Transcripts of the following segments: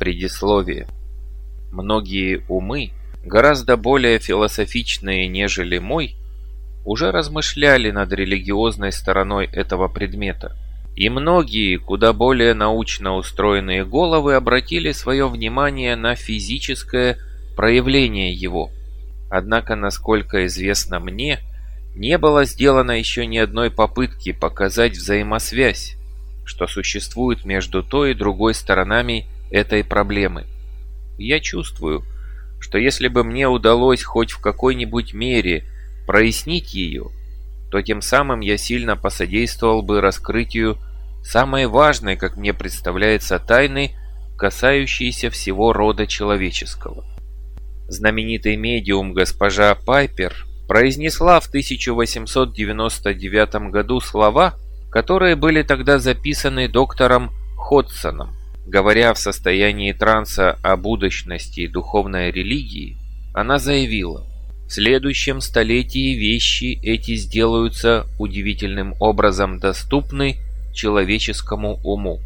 Предисловие. Многие умы, гораздо более философичные, нежели мой, уже размышляли над религиозной стороной этого предмета. И многие, куда более научно устроенные головы обратили свое внимание на физическое проявление его. Однако, насколько известно мне, не было сделано еще ни одной попытки показать взаимосвязь, что существует между той и другой сторонами этой проблемы. Я чувствую, что если бы мне удалось хоть в какой-нибудь мере прояснить ее, то тем самым я сильно посодействовал бы раскрытию самой важной, как мне представляется, тайны, касающейся всего рода человеческого. Знаменитый медиум госпожа Пайпер произнесла в 1899 году слова, которые были тогда записаны доктором Ходсоном. Говоря в состоянии транса о будущности духовной религии, она заявила, «В следующем столетии вещи эти сделаются удивительным образом доступны человеческому уму.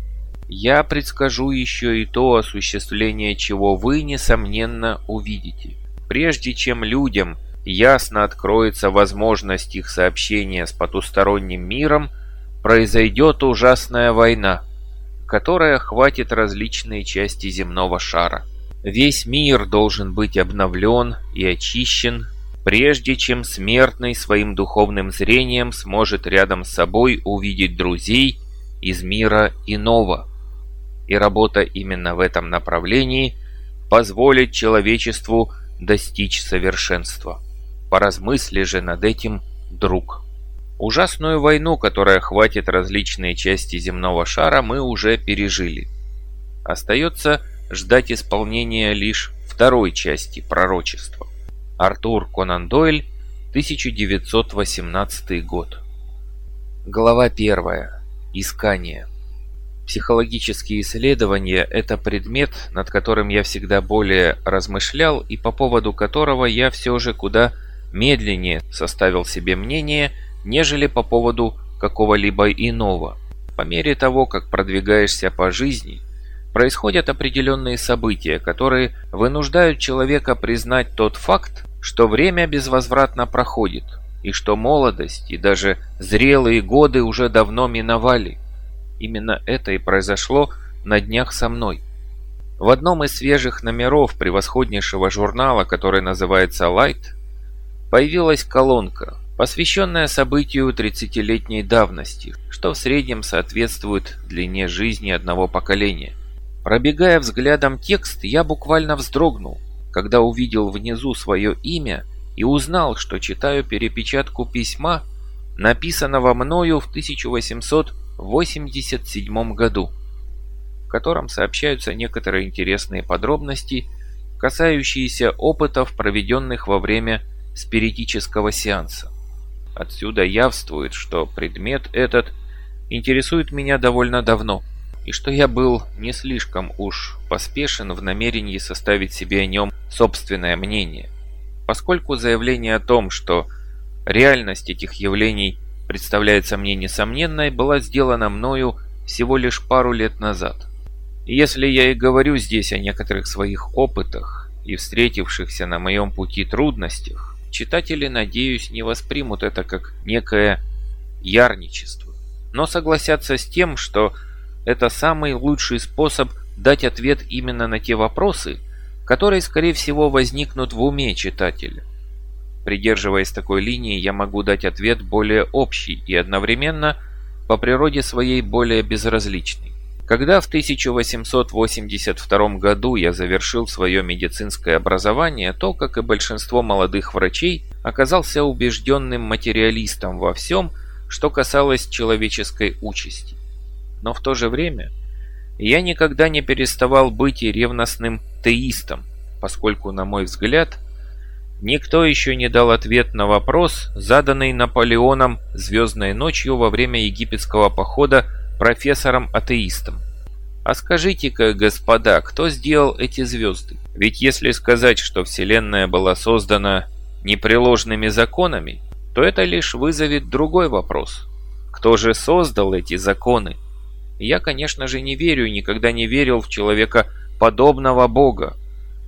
Я предскажу еще и то осуществление, чего вы, несомненно, увидите. Прежде чем людям ясно откроется возможность их сообщения с потусторонним миром, произойдет ужасная война, которая охватит различные части земного шара. Весь мир должен быть обновлен и очищен, прежде чем смертный своим духовным зрением сможет рядом с собой увидеть друзей из мира иного. И работа именно в этом направлении позволит человечеству достичь совершенства. Поразмысли же над этим, друг. Ужасную войну, которая хватит различные части земного шара, мы уже пережили. Остается ждать исполнения лишь второй части пророчества. Артур Конан Дойль, 1918 год. Глава 1. Искание. Психологические исследования – это предмет, над которым я всегда более размышлял и по поводу которого я все же куда медленнее составил себе мнение, нежели по поводу какого-либо иного. По мере того, как продвигаешься по жизни, происходят определенные события, которые вынуждают человека признать тот факт, что время безвозвратно проходит, и что молодость и даже зрелые годы уже давно миновали. Именно это и произошло на днях со мной. В одном из свежих номеров превосходнейшего журнала, который называется Light, появилась колонка, посвященная событию 30-летней давности, что в среднем соответствует длине жизни одного поколения. Пробегая взглядом текст, я буквально вздрогнул, когда увидел внизу свое имя и узнал, что читаю перепечатку письма, написанного мною в 1887 году, в котором сообщаются некоторые интересные подробности, касающиеся опытов, проведенных во время спиритического сеанса. Отсюда явствует, что предмет этот интересует меня довольно давно – и что я был не слишком уж поспешен в намерении составить себе о нем собственное мнение, поскольку заявление о том, что реальность этих явлений представляется мне несомненной, была сделана мною всего лишь пару лет назад. И если я и говорю здесь о некоторых своих опытах и встретившихся на моем пути трудностях, читатели, надеюсь, не воспримут это как некое ярничество, но согласятся с тем, что это самый лучший способ дать ответ именно на те вопросы, которые, скорее всего, возникнут в уме читателя. Придерживаясь такой линии, я могу дать ответ более общий и одновременно по природе своей более безразличный. Когда в 1882 году я завершил свое медицинское образование, то, как и большинство молодых врачей, оказался убежденным материалистом во всем, что касалось человеческой участи. Но в то же время я никогда не переставал быть и ревностным теистом, поскольку, на мой взгляд, никто еще не дал ответ на вопрос, заданный Наполеоном звездной ночью во время египетского похода профессором-атеистом. А скажите-ка, господа, кто сделал эти звезды? Ведь если сказать, что Вселенная была создана непреложными законами, то это лишь вызовет другой вопрос. Кто же создал эти законы? Я, конечно же, не верю и никогда не верил в человека подобного Бога,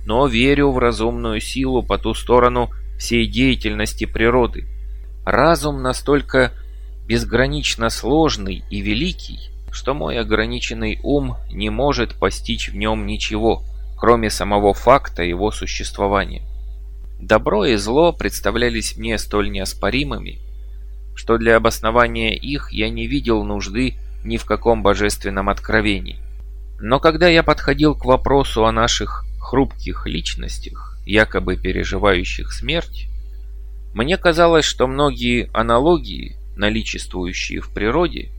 но верю в разумную силу по ту сторону всей деятельности природы. Разум настолько безгранично сложный и великий, что мой ограниченный ум не может постичь в нем ничего, кроме самого факта его существования. Добро и зло представлялись мне столь неоспоримыми, что для обоснования их я не видел нужды ни в каком божественном откровении. Но когда я подходил к вопросу о наших хрупких личностях, якобы переживающих смерть, мне казалось, что многие аналогии, наличествующие в природе,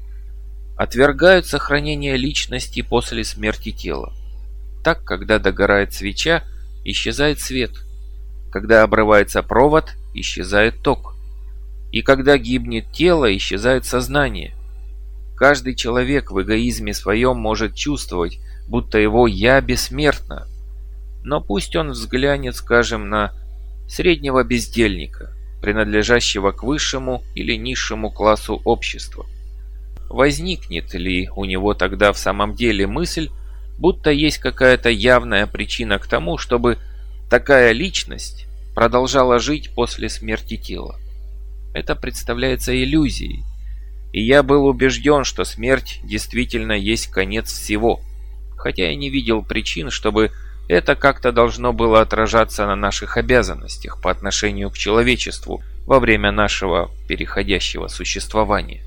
отвергают сохранение личности после смерти тела. Так, когда догорает свеча, исчезает свет. Когда обрывается провод, исчезает ток. И когда гибнет тело, исчезает сознание. Каждый человек в эгоизме своем может чувствовать, будто его «я» бессмертно. Но пусть он взглянет, скажем, на среднего бездельника, принадлежащего к высшему или низшему классу общества. Возникнет ли у него тогда в самом деле мысль, будто есть какая-то явная причина к тому, чтобы такая личность продолжала жить после смерти тела? Это представляется иллюзией, и я был убежден, что смерть действительно есть конец всего, хотя я не видел причин, чтобы это как-то должно было отражаться на наших обязанностях по отношению к человечеству во время нашего переходящего существования.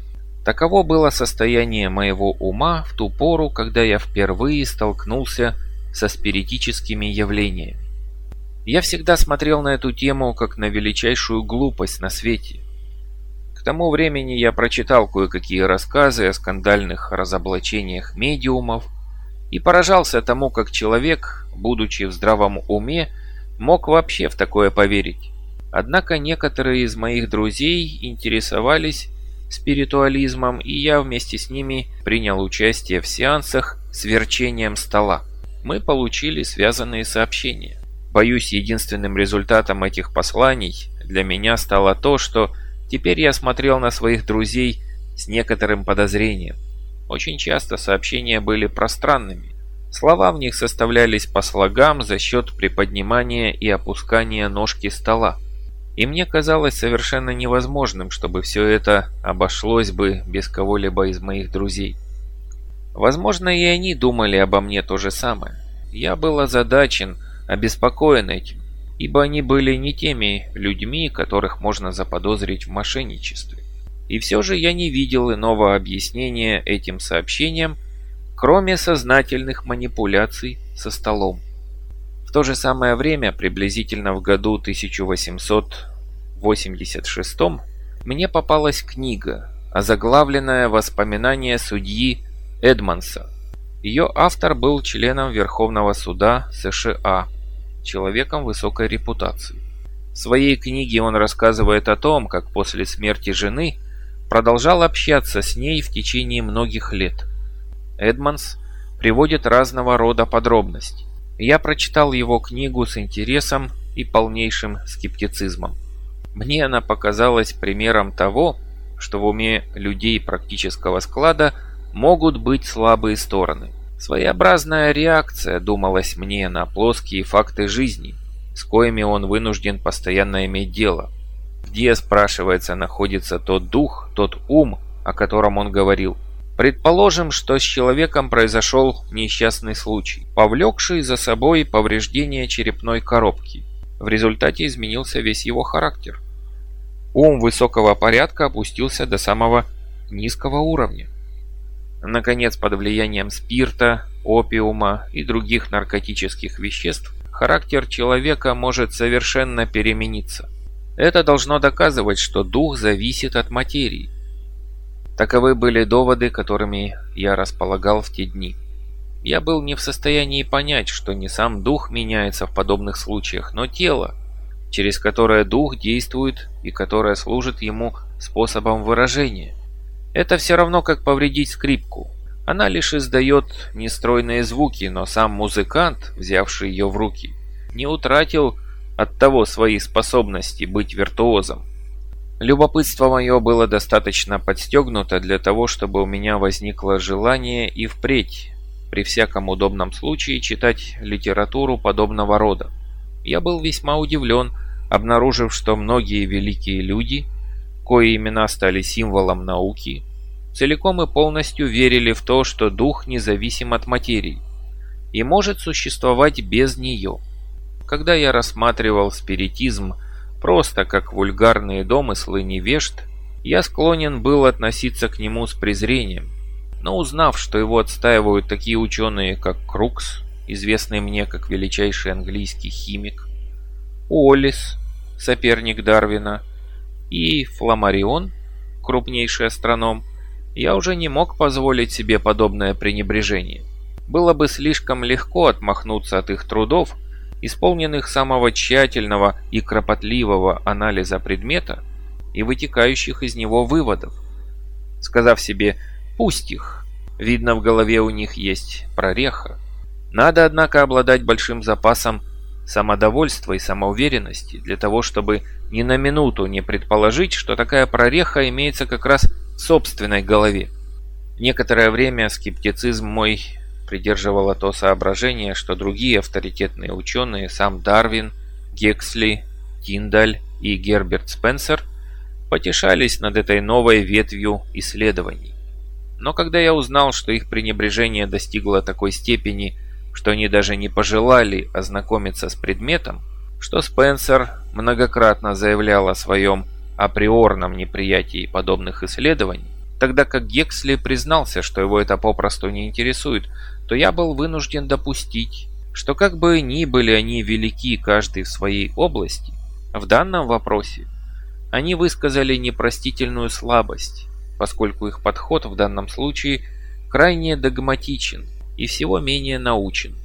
Таково было состояние моего ума в ту пору, когда я впервые столкнулся со спиритическими явлениями. Я всегда смотрел на эту тему как на величайшую глупость на свете. К тому времени я прочитал кое-какие рассказы о скандальных разоблачениях медиумов и поражался тому, как человек, будучи в здравом уме, мог вообще в такое поверить. Однако некоторые из моих друзей интересовались спиритуализмом, и я вместе с ними принял участие в сеансах с верчением стола. Мы получили связанные сообщения. Боюсь, единственным результатом этих посланий для меня стало то, что теперь я смотрел на своих друзей с некоторым подозрением. Очень часто сообщения были пространными. Слова в них составлялись по слогам за счет приподнимания и опускания ножки стола. И мне казалось совершенно невозможным, чтобы все это обошлось бы без кого-либо из моих друзей. Возможно, и они думали обо мне то же самое. Я был озадачен, обеспокоен этим, ибо они были не теми людьми, которых можно заподозрить в мошенничестве. И все же я не видел иного объяснения этим сообщениям, кроме сознательных манипуляций со столом. В то же самое время, приблизительно в году 1886, мне попалась книга, озаглавленная «Воспоминания судьи Эдмонса». Ее автор был членом Верховного суда США, человеком высокой репутации. В своей книге он рассказывает о том, как после смерти жены продолжал общаться с ней в течение многих лет. Эдмонс приводит разного рода подробности. Я прочитал его книгу с интересом и полнейшим скептицизмом. Мне она показалась примером того, что в уме людей практического склада могут быть слабые стороны. Своеобразная реакция, думалось мне, на плоские факты жизни, с коими он вынужден постоянно иметь дело. Где, спрашивается, находится тот дух, тот ум, о котором он говорил – Предположим, что с человеком произошел несчастный случай, повлекший за собой повреждение черепной коробки. В результате изменился весь его характер. Ум высокого порядка опустился до самого низкого уровня. Наконец, под влиянием спирта, опиума и других наркотических веществ, характер человека может совершенно перемениться. Это должно доказывать, что дух зависит от материи. Таковы были доводы, которыми я располагал в те дни. Я был не в состоянии понять, что не сам дух меняется в подобных случаях, но тело, через которое дух действует и которое служит ему способом выражения. Это все равно, как повредить скрипку. Она лишь издает нестройные звуки, но сам музыкант, взявший ее в руки, не утратил от того свои способности быть виртуозом. Любопытство мое было достаточно подстегнуто для того, чтобы у меня возникло желание и впредь при всяком удобном случае читать литературу подобного рода. Я был весьма удивлен, обнаружив, что многие великие люди, кои имена стали символом науки, целиком и полностью верили в то, что дух независим от материи и может существовать без нее. Когда я рассматривал спиритизм просто как вульгарные домыслы невежд, я склонен был относиться к нему с презрением. Но узнав, что его отстаивают такие ученые, как Крукс, известный мне как величайший английский химик, Уоллес, соперник Дарвина, и Фламарион, крупнейший астроном, я уже не мог позволить себе подобное пренебрежение. Было бы слишком легко отмахнуться от их трудов, исполненных самого тщательного и кропотливого анализа предмета и вытекающих из него выводов, сказав себе «пусть их», видно в голове у них есть прореха. Надо, однако, обладать большим запасом самодовольства и самоуверенности для того, чтобы ни на минуту не предположить, что такая прореха имеется как раз в собственной голове. Некоторое время скептицизм мой придерживало то соображение, что другие авторитетные ученые, сам Дарвин, Гексли, Тиндаль и Герберт Спенсер, потешались над этой новой ветвью исследований. Но когда я узнал, что их пренебрежение достигло такой степени, что они даже не пожелали ознакомиться с предметом, что Спенсер многократно заявлял о своем априорном неприятии подобных исследований, тогда как Гексли признался, что его это попросту не интересует, то я был вынужден допустить, что как бы ни были они велики каждый в своей области, в данном вопросе они высказали непростительную слабость, поскольку их подход в данном случае крайне догматичен и всего менее научен.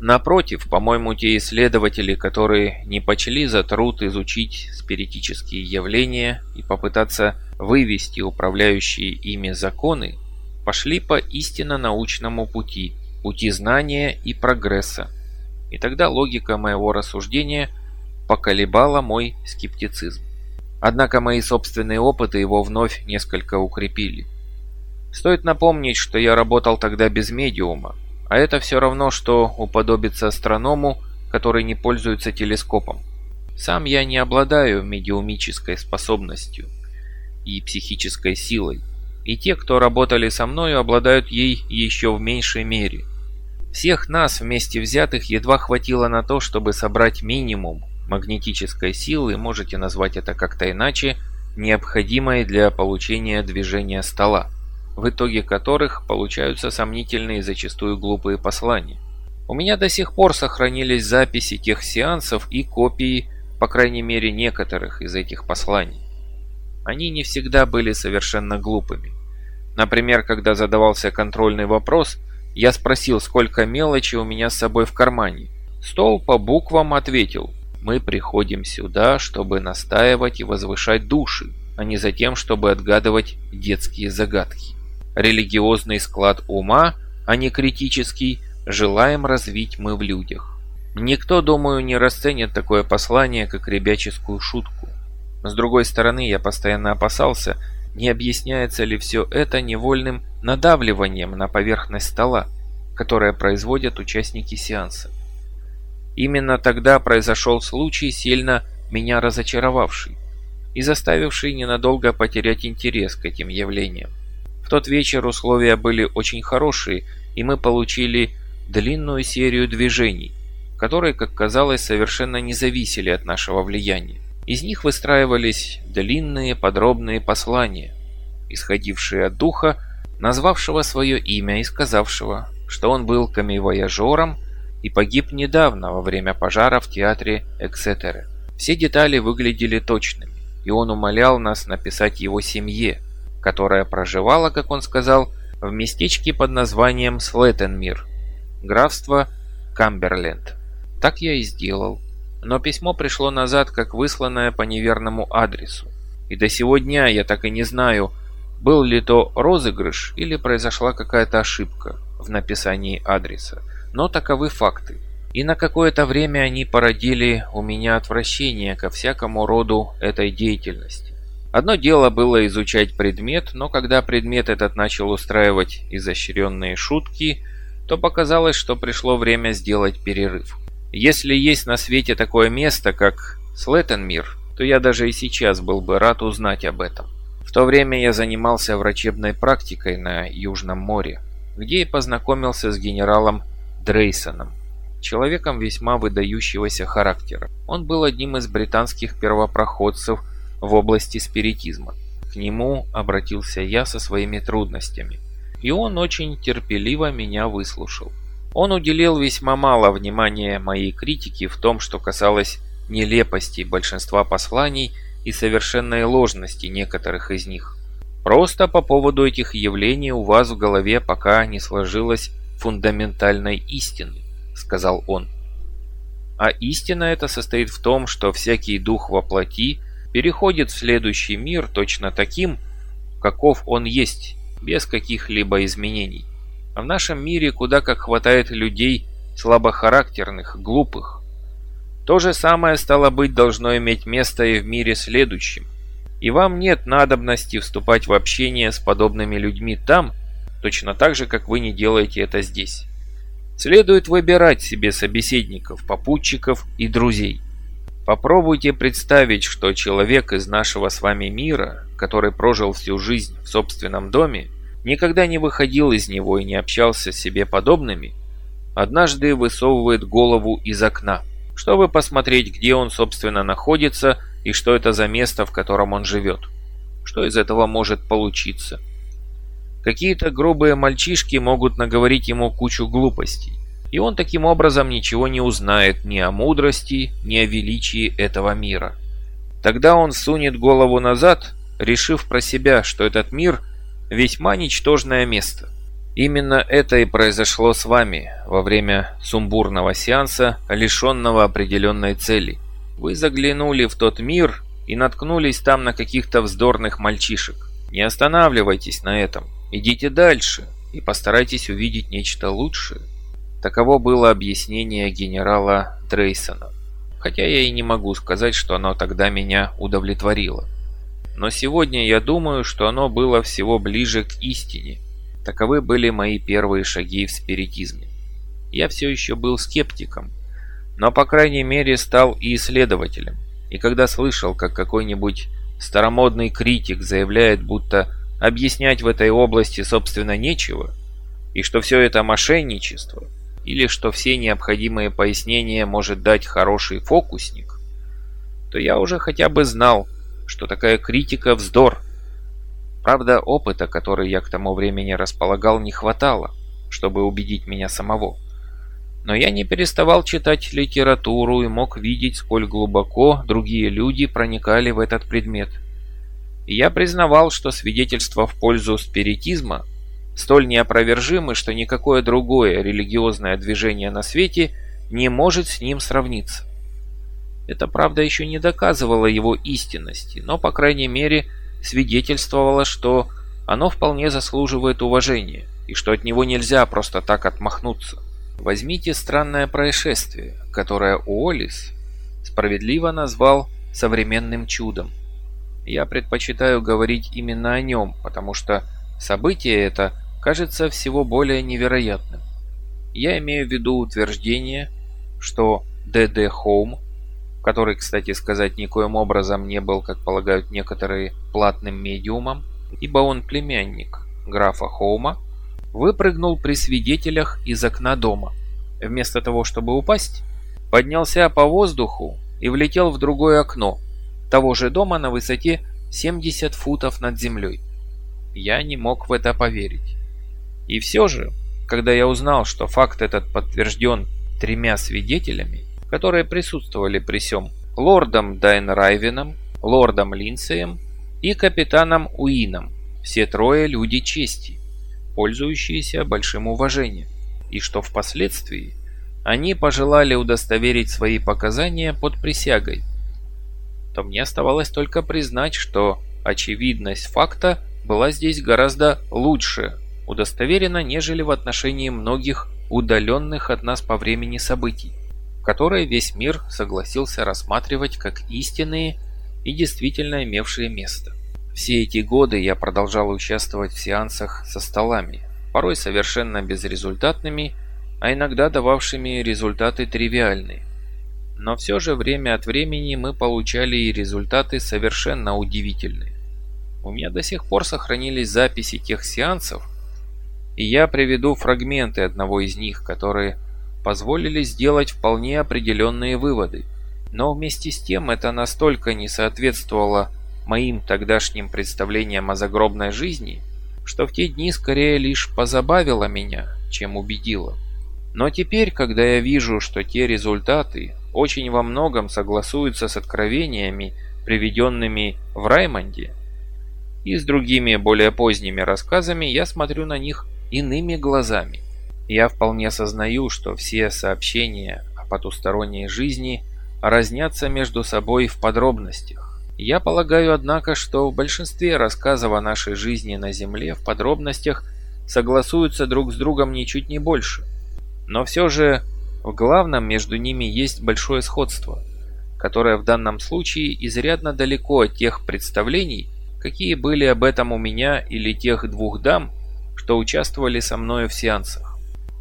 Напротив, по-моему, те исследователи, которые не почли за труд изучить спиритические явления и попытаться вывести управляющие ими законы, пошли по истинно научному пути, пути знания и прогресса. И тогда логика моего рассуждения поколебала мой скептицизм. Однако мои собственные опыты его вновь несколько укрепили. Стоит напомнить, что я работал тогда без медиума, а это все равно, что уподобиться астроному, который не пользуется телескопом. Сам я не обладаю медиумической способностью и психической силой, и те, кто работали со мною, обладают ей еще в меньшей мере. Всех нас вместе взятых едва хватило на то, чтобы собрать минимум магнетической силы, можете назвать это как-то иначе, необходимой для получения движения стола в итоге которых получаются сомнительные и зачастую глупые послания. У меня до сих пор сохранились записи тех сеансов и копии, по крайней мере, некоторых из этих посланий. Они не всегда были совершенно глупыми. Например, когда задавался контрольный вопрос, я спросил, сколько мелочи у меня с собой в кармане. Стол по буквам ответил, мы приходим сюда, чтобы настаивать и возвышать души, а не за тем, чтобы отгадывать детские загадки религиозный склад ума, а не критический, желаем развить мы в людях. Никто, думаю, не расценит такое послание, как ребяческую шутку. С другой стороны, я постоянно опасался, не объясняется ли все это невольным надавливанием на поверхность стола, которое производят участники сеанса. Именно тогда произошел случай, сильно меня разочаровавший и заставивший ненадолго потерять интерес к этим явлениям тот вечер условия были очень хорошие, и мы получили длинную серию движений, которые, как казалось, совершенно не зависели от нашего влияния. Из них выстраивались длинные подробные послания, исходившие от духа, назвавшего свое имя и сказавшего, что он был камевояжером и погиб недавно во время пожара в театре Эксетера. Все детали выглядели точными, и он умолял нас написать его семье, которая проживала, как он сказал, в местечке под названием Слеттенмир, графство Камберленд. Так я и сделал. Но письмо пришло назад, как высланное по неверному адресу. И до сего дня я так и не знаю, был ли то розыгрыш или произошла какая-то ошибка в написании адреса. Но таковы факты. И на какое-то время они породили у меня отвращение ко всякому роду этой деятельности. Одно дело было изучать предмет, но когда предмет этот начал устраивать изощренные шутки, то показалось, что пришло время сделать перерыв. Если есть на свете такое место, как Слеттенмир, то я даже и сейчас был бы рад узнать об этом. В то время я занимался врачебной практикой на Южном море, где и познакомился с генералом Дрейсоном, человеком весьма выдающегося характера. Он был одним из британских первопроходцев в области спиритизма. К нему обратился я со своими трудностями, и он очень терпеливо меня выслушал. Он уделил весьма мало внимания моей критике в том, что касалось нелепости большинства посланий и совершенной ложности некоторых из них. Просто по поводу этих явлений у вас в голове пока не сложилось фундаментальной истины, сказал он. А истина эта состоит в том, что всякий дух во плоти переходит в следующий мир точно таким, каков он есть, без каких-либо изменений. А в нашем мире куда как хватает людей слабохарактерных, глупых. То же самое, стало быть, должно иметь место и в мире следующем. И вам нет надобности вступать в общение с подобными людьми там, точно так же, как вы не делаете это здесь. Следует выбирать себе собеседников, попутчиков и друзей. Попробуйте представить, что человек из нашего с вами мира, который прожил всю жизнь в собственном доме, никогда не выходил из него и не общался с себе подобными, однажды высовывает голову из окна, чтобы посмотреть, где он, собственно, находится и что это за место, в котором он живет. Что из этого может получиться? Какие-то грубые мальчишки могут наговорить ему кучу глупостей, и он таким образом ничего не узнает ни о мудрости, ни о величии этого мира. Тогда он сунет голову назад, решив про себя, что этот мир – весьма ничтожное место. Именно это и произошло с вами во время сумбурного сеанса, лишенного определенной цели. Вы заглянули в тот мир и наткнулись там на каких-то вздорных мальчишек. Не останавливайтесь на этом. Идите дальше и постарайтесь увидеть нечто лучшее. Таково было объяснение генерала Дрейсона. Хотя я и не могу сказать, что оно тогда меня удовлетворило. Но сегодня я думаю, что оно было всего ближе к истине. Таковы были мои первые шаги в спиритизме. Я все еще был скептиком, но по крайней мере стал и исследователем. И когда слышал, как какой-нибудь старомодный критик заявляет, будто объяснять в этой области, собственно, нечего, и что все это мошенничество, или что все необходимые пояснения может дать хороший фокусник, то я уже хотя бы знал, что такая критика – вздор. Правда, опыта, который я к тому времени располагал, не хватало, чтобы убедить меня самого. Но я не переставал читать литературу и мог видеть, сколь глубоко другие люди проникали в этот предмет – и я признавал, что свидетельства в пользу спиритизма столь неопровержимы, что никакое другое религиозное движение на свете не может с ним сравниться. Это, правда, еще не доказывало его истинности, но, по крайней мере, свидетельствовало, что оно вполне заслуживает уважения, и что от него нельзя просто так отмахнуться. Возьмите странное происшествие, которое Уоллис справедливо назвал современным чудом. Я предпочитаю говорить именно о нем, потому что событие это кажется всего более невероятным. Я имею в виду утверждение, что Д.Д. Хоум, который, кстати сказать, никоим образом не был, как полагают некоторые, платным медиумом, ибо он племянник графа Хоума, выпрыгнул при свидетелях из окна дома. Вместо того, чтобы упасть, поднялся по воздуху и влетел в другое окно, того же дома на высоте 70 футов над землей. Я не мог в это поверить. И все же, когда я узнал, что факт этот подтвержден тремя свидетелями, которые присутствовали при сём, лордом Дайнрайвеном, лордом Линсеем и капитаном Уином, все трое люди чести, пользующиеся большим уважением, и что впоследствии? Они пожелали удостоверить свои показания под присягой, то мне оставалось только признать, что очевидность факта была здесь гораздо лучше удостоверена, нежели в отношении многих удаленных от нас по времени событий, которые весь мир согласился рассматривать как истинные и действительно имевшие место. Все эти годы я продолжал участвовать в сеансах со столами, порой совершенно безрезультатными, а иногда дававшими результаты тривиальные. Но все же время от времени мы получали и результаты совершенно удивительные. У меня до сих пор сохранились записи тех сеансов, и я приведу фрагменты одного из них, которые позволили сделать вполне определенные выводы. Но вместе с тем это настолько не соответствовало моим тогдашним представлениям о загробной жизни, что в те дни скорее лишь позабавило меня, чем убедило. Но теперь, когда я вижу, что те результаты очень во многом согласуются с откровениями, приведенными в Раймонде, и с другими более поздними рассказами, я смотрю на них иными глазами. Я вполне осознаю, что все сообщения о потусторонней жизни разнятся между собой в подробностях. Я полагаю, однако, что в большинстве рассказов о нашей жизни на Земле в подробностях согласуются друг с другом ничуть не больше. Но все же в главном между ними есть большое сходство, которое в данном случае изрядно далеко от тех представлений, какие были об этом у меня или тех двух дам, что участвовали со мною в сеансах.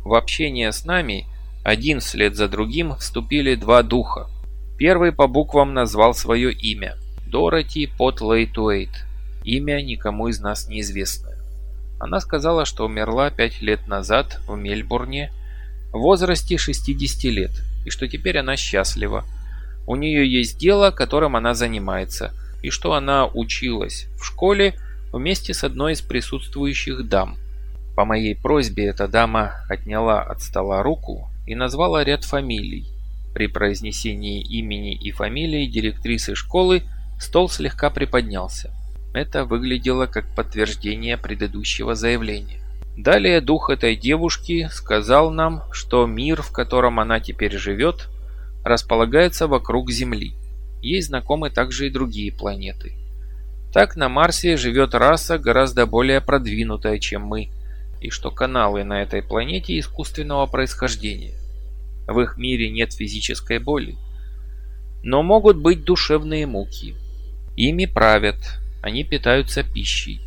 В общение с нами один вслед за другим вступили два духа. Первый по буквам назвал свое имя – Дороти Потлейтуэйт. Имя никому из нас неизвестное. Она сказала, что умерла пять лет назад в Мельбурне в возрасте 60 лет, и что теперь она счастлива. У нее есть дело, которым она занимается, и что она училась в школе вместе с одной из присутствующих дам – по моей просьбе эта дама отняла от стола руку и назвала ряд фамилий. При произнесении имени и фамилии директрисы школы стол слегка приподнялся. Это выглядело как подтверждение предыдущего заявления. Далее дух этой девушки сказал нам, что мир, в котором она теперь живет, располагается вокруг Земли. Ей знакомы также и другие планеты. Так на Марсе живет раса гораздо более продвинутая, чем мы – и что каналы на этой планете искусственного происхождения. В их мире нет физической боли. Но могут быть душевные муки. Ими правят, они питаются пищей.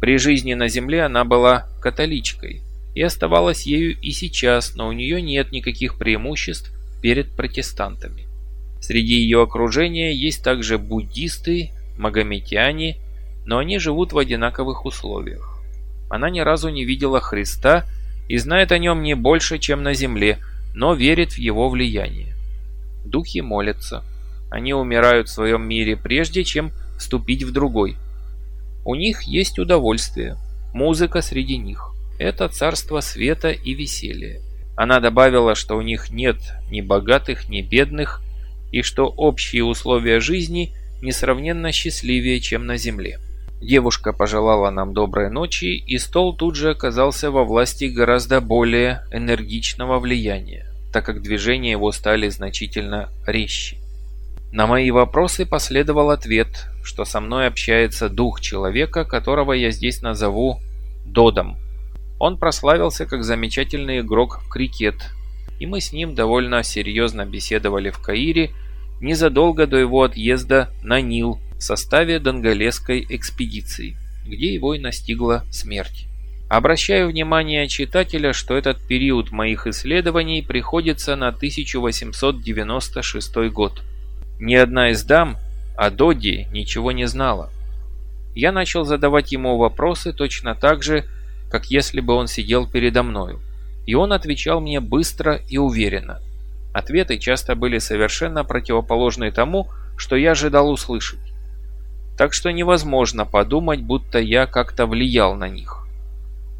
При жизни на Земле она была католичкой и оставалась ею и сейчас, но у нее нет никаких преимуществ перед протестантами. Среди ее окружения есть также буддисты, магометяне, но они живут в одинаковых условиях. Она ни разу не видела Христа и знает о нем не больше, чем на земле, но верит в его влияние. Духи молятся. Они умирают в своем мире прежде, чем вступить в другой. У них есть удовольствие, музыка среди них. Это царство света и веселья. Она добавила, что у них нет ни богатых, ни бедных, и что общие условия жизни несравненно счастливее, чем на земле. Девушка пожелала нам доброй ночи, и стол тут же оказался во власти гораздо более энергичного влияния, так как движения его стали значительно резче. На мои вопросы последовал ответ, что со мной общается дух человека, которого я здесь назову Додом. Он прославился как замечательный игрок в крикет, и мы с ним довольно серьезно беседовали в Каире незадолго до его отъезда на Нил в составе донголесской экспедиции, где его и настигла смерть. Обращаю внимание читателя, что этот период моих исследований приходится на 1896 год. Ни одна из дам о Доди ничего не знала. Я начал задавать ему вопросы точно так же, как если бы он сидел передо мною. И он отвечал мне быстро и уверенно. Ответы часто были совершенно противоположны тому, что я ожидал услышать так что невозможно подумать, будто я как-то влиял на них.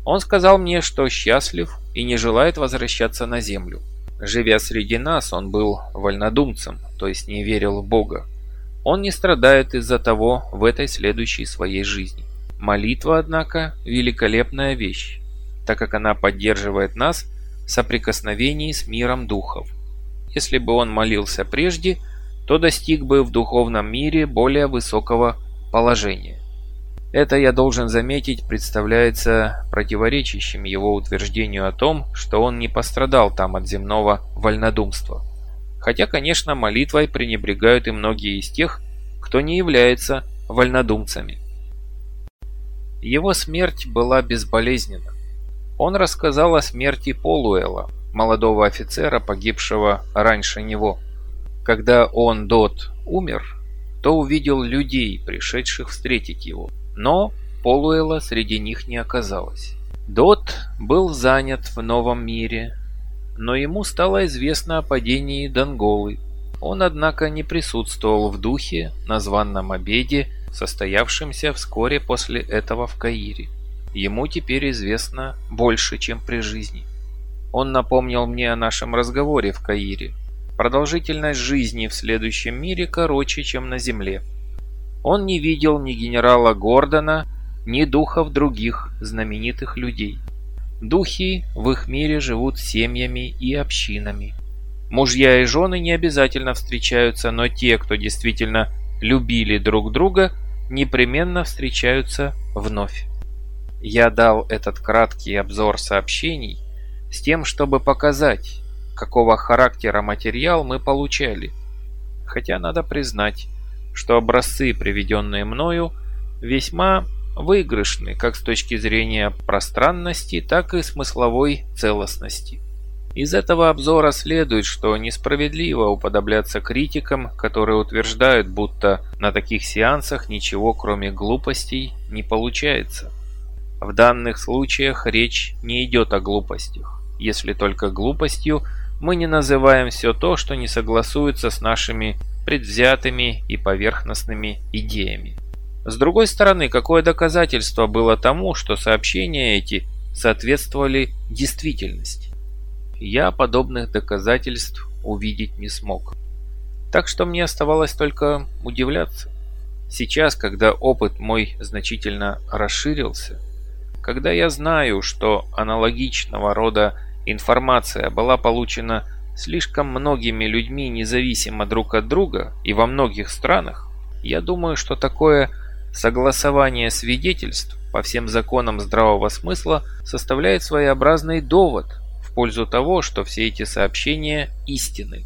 Он сказал мне, что счастлив и не желает возвращаться на землю. Живя среди нас, он был вольнодумцем, то есть не верил в Бога. Он не страдает из-за того в этой следующей своей жизни. Молитва, однако, великолепная вещь, так как она поддерживает нас в соприкосновении с миром духов. Если бы он молился прежде, то достиг бы в духовном мире более высокого положение. Это, я должен заметить, представляется противоречащим его утверждению о том, что он не пострадал там от земного вольнодумства. Хотя, конечно, молитвой пренебрегают и многие из тех, кто не является вольнодумцами. Его смерть была безболезненна. Он рассказал о смерти Полуэла, молодого офицера, погибшего раньше него. Когда он, Дот, умер, то увидел людей, пришедших встретить его. Но Полуэла среди них не оказалось. Дот был занят в новом мире, но ему стало известно о падении Донголы. Он, однако, не присутствовал в духе на званном обеде, состоявшемся вскоре после этого в Каире. Ему теперь известно больше, чем при жизни. Он напомнил мне о нашем разговоре в Каире. Продолжительность жизни в следующем мире короче, чем на Земле. Он не видел ни генерала Гордона, ни духов других знаменитых людей. Духи в их мире живут семьями и общинами. Мужья и жены не обязательно встречаются, но те, кто действительно любили друг друга, непременно встречаются вновь. Я дал этот краткий обзор сообщений с тем, чтобы показать, какого характера материал мы получали. Хотя надо признать, что образцы, приведенные мною, весьма выигрышны как с точки зрения пространности, так и смысловой целостности. Из этого обзора следует, что несправедливо уподобляться критикам, которые утверждают, будто на таких сеансах ничего кроме глупостей не получается. В данных случаях речь не идет о глупостях, если только глупостью мы не называем все то, что не согласуется с нашими предвзятыми и поверхностными идеями. С другой стороны, какое доказательство было тому, что сообщения эти соответствовали действительности? Я подобных доказательств увидеть не смог. Так что мне оставалось только удивляться. Сейчас, когда опыт мой значительно расширился, когда я знаю, что аналогичного рода информация была получена слишком многими людьми независимо друг от друга и во многих странах, я думаю, что такое согласование свидетельств по всем законам здравого смысла составляет своеобразный довод в пользу того, что все эти сообщения истины.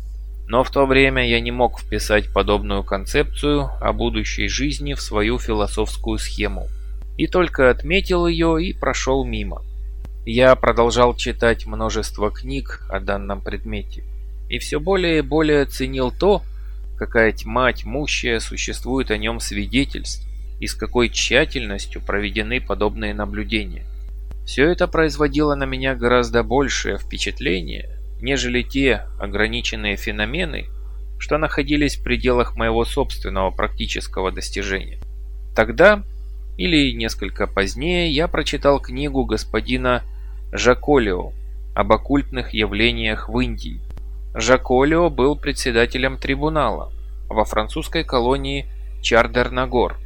Но в то время я не мог вписать подобную концепцию о будущей жизни в свою философскую схему и только отметил ее и прошел мимо. Я продолжал читать множество книг о данном предмете и все более и более ценил то, какая тьма тьмущая существует о нем свидетельств и с какой тщательностью проведены подобные наблюдения. Все это производило на меня гораздо большее впечатление, нежели те ограниченные феномены, что находились в пределах моего собственного практического достижения. Тогда или несколько позднее я прочитал книгу господина Жаколио об оккультных явлениях в Индии. Жаколио был председателем трибунала во французской колонии Чардернагор.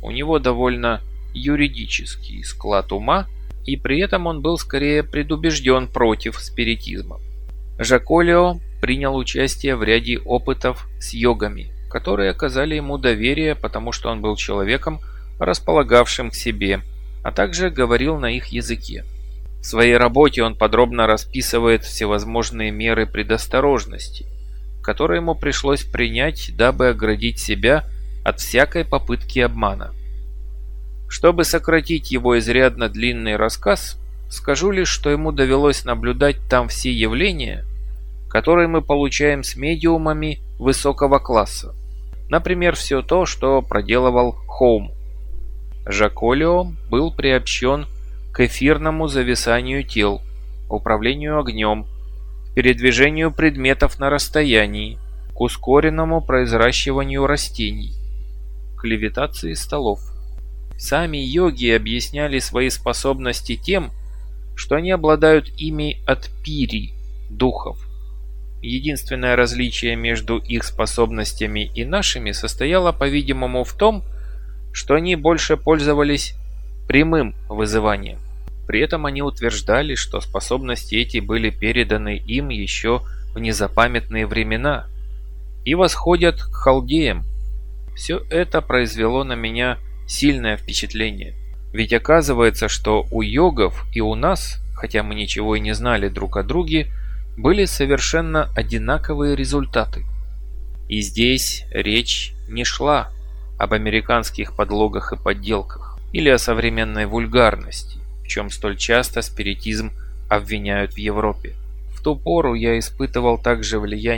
У него довольно юридический склад ума, и при этом он был скорее предубежден против спиритизма. Жаколио принял участие в ряде опытов с йогами, которые оказали ему доверие, потому что он был человеком, располагавшим к себе, а также говорил на их языке. В своей работе он подробно расписывает всевозможные меры предосторожности, которые ему пришлось принять, дабы оградить себя от всякой попытки обмана. Чтобы сократить его изрядно длинный рассказ, скажу лишь, что ему довелось наблюдать там все явления, которые мы получаем с медиумами высокого класса. Например, все то, что проделывал Хоум. Жаколио был приобщен к эфирному зависанию тел, управлению огнем, передвижению предметов на расстоянии, к ускоренному произращиванию растений, к левитации столов. Сами йоги объясняли свои способности тем, что они обладают ими от пири, духов. Единственное различие между их способностями и нашими состояло, по-видимому, в том, что они больше пользовались прямым вызыванием. При этом они утверждали, что способности эти были переданы им еще в незапамятные времена и восходят к халдеям. Все это произвело на меня сильное впечатление. Ведь оказывается, что у йогов и у нас, хотя мы ничего и не знали друг о друге, были совершенно одинаковые результаты. И здесь речь не шла об американских подлогах и подделках или о современной вульгарности, в чем столь часто спиритизм обвиняют в Европе. В ту пору я испытывал также влияние